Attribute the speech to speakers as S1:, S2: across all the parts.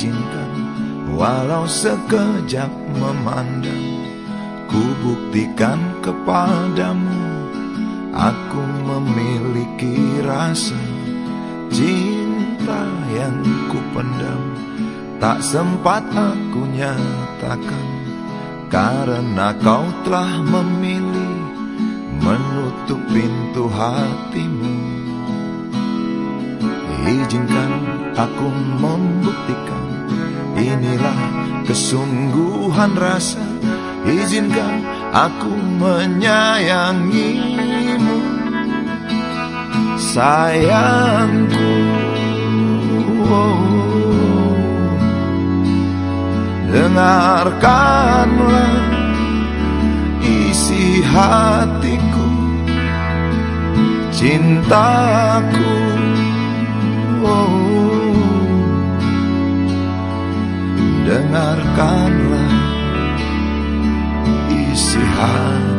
S1: izinkan Walau sekejap memandang Ku buktikan kepadamu Aku memiliki rasa Cinta yang ku pendam Tak sempat aku nyatakan Karena kau telah memilih Menutup pintu hatimu Izinkan aku membuktikan Inilah kesungguhan rasa. Izinkan aku menyayangimu. Sayangku. Dengarkanlah isi hatiku. Cintaku Dengarkanlah isi hatiku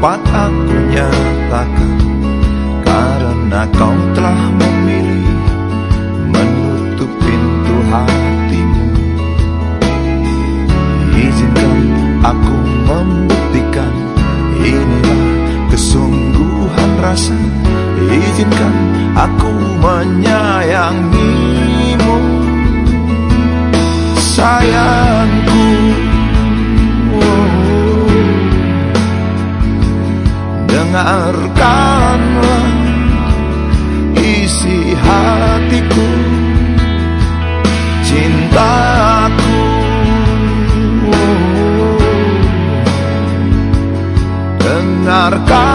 S1: Sempat aku nyatakan Karena kau telah memilih Menutup pintu hatimu. Izinkan aku membuktikan Inilah kesungguhan rasa. Izinkan aku menyayangimu. Sayangku Dengarkanlah isi hatiku Cintaku. Dengarkanlah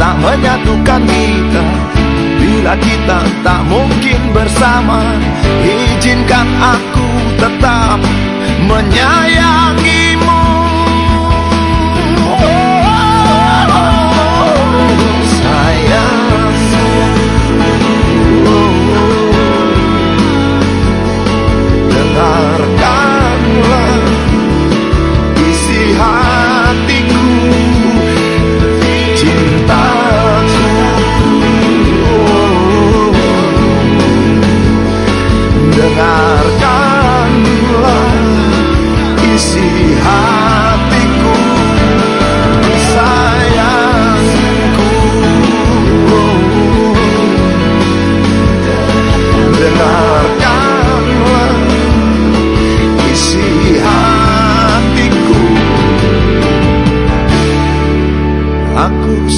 S1: tak menyatukan kita. Bila kita tak mungkin bersama Izinkan aku tetap menyayangimu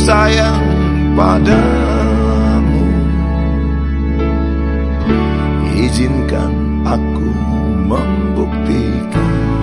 S1: sayang padamu. Izinkan aku membuktikan